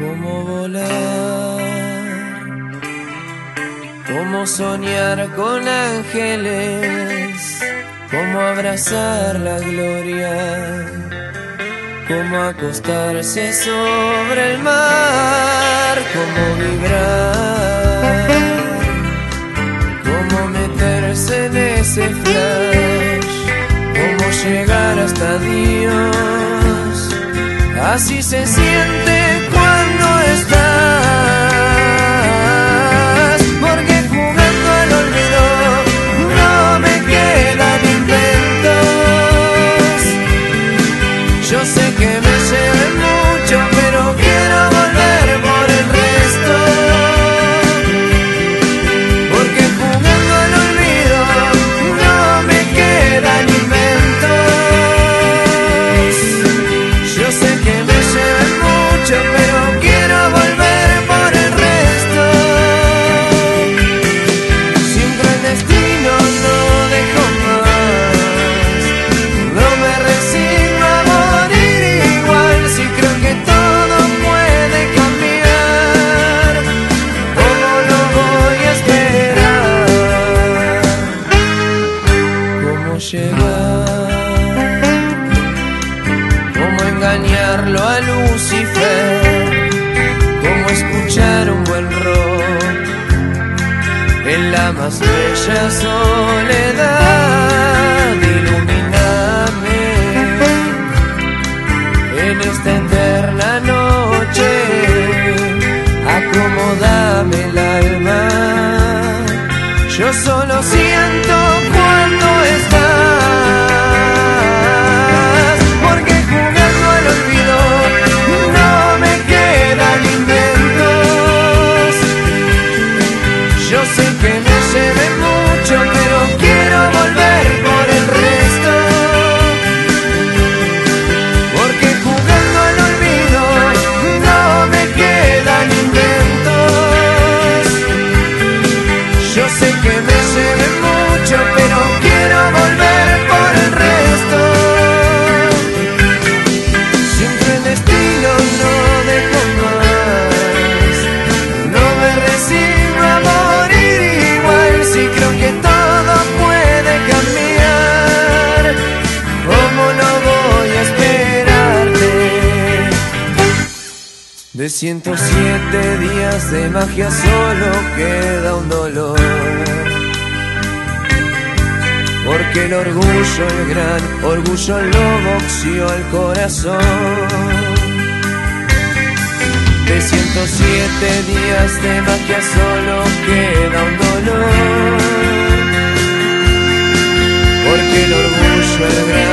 Cómo volar, cómo soñar con ángeles, cómo abrazar la gloria, cómo acostarse sobre el mar, cómo vibrar, cómo meterse en ese flash, cómo llegar hasta Dios. Así se siente llegar? ¿Cómo engañarlo a Lucifer? ¿Cómo escuchar un buen rock en la más bella soledad? Ilumíname en esta eterna noche, acomodame el alma. Yo solo siento De 107 días de magia solo queda un dolor. Porque el orgullo, el gran orgullo lo boxeó al corazón. De 107 días de magia solo queda un dolor. Porque el orgullo, el gran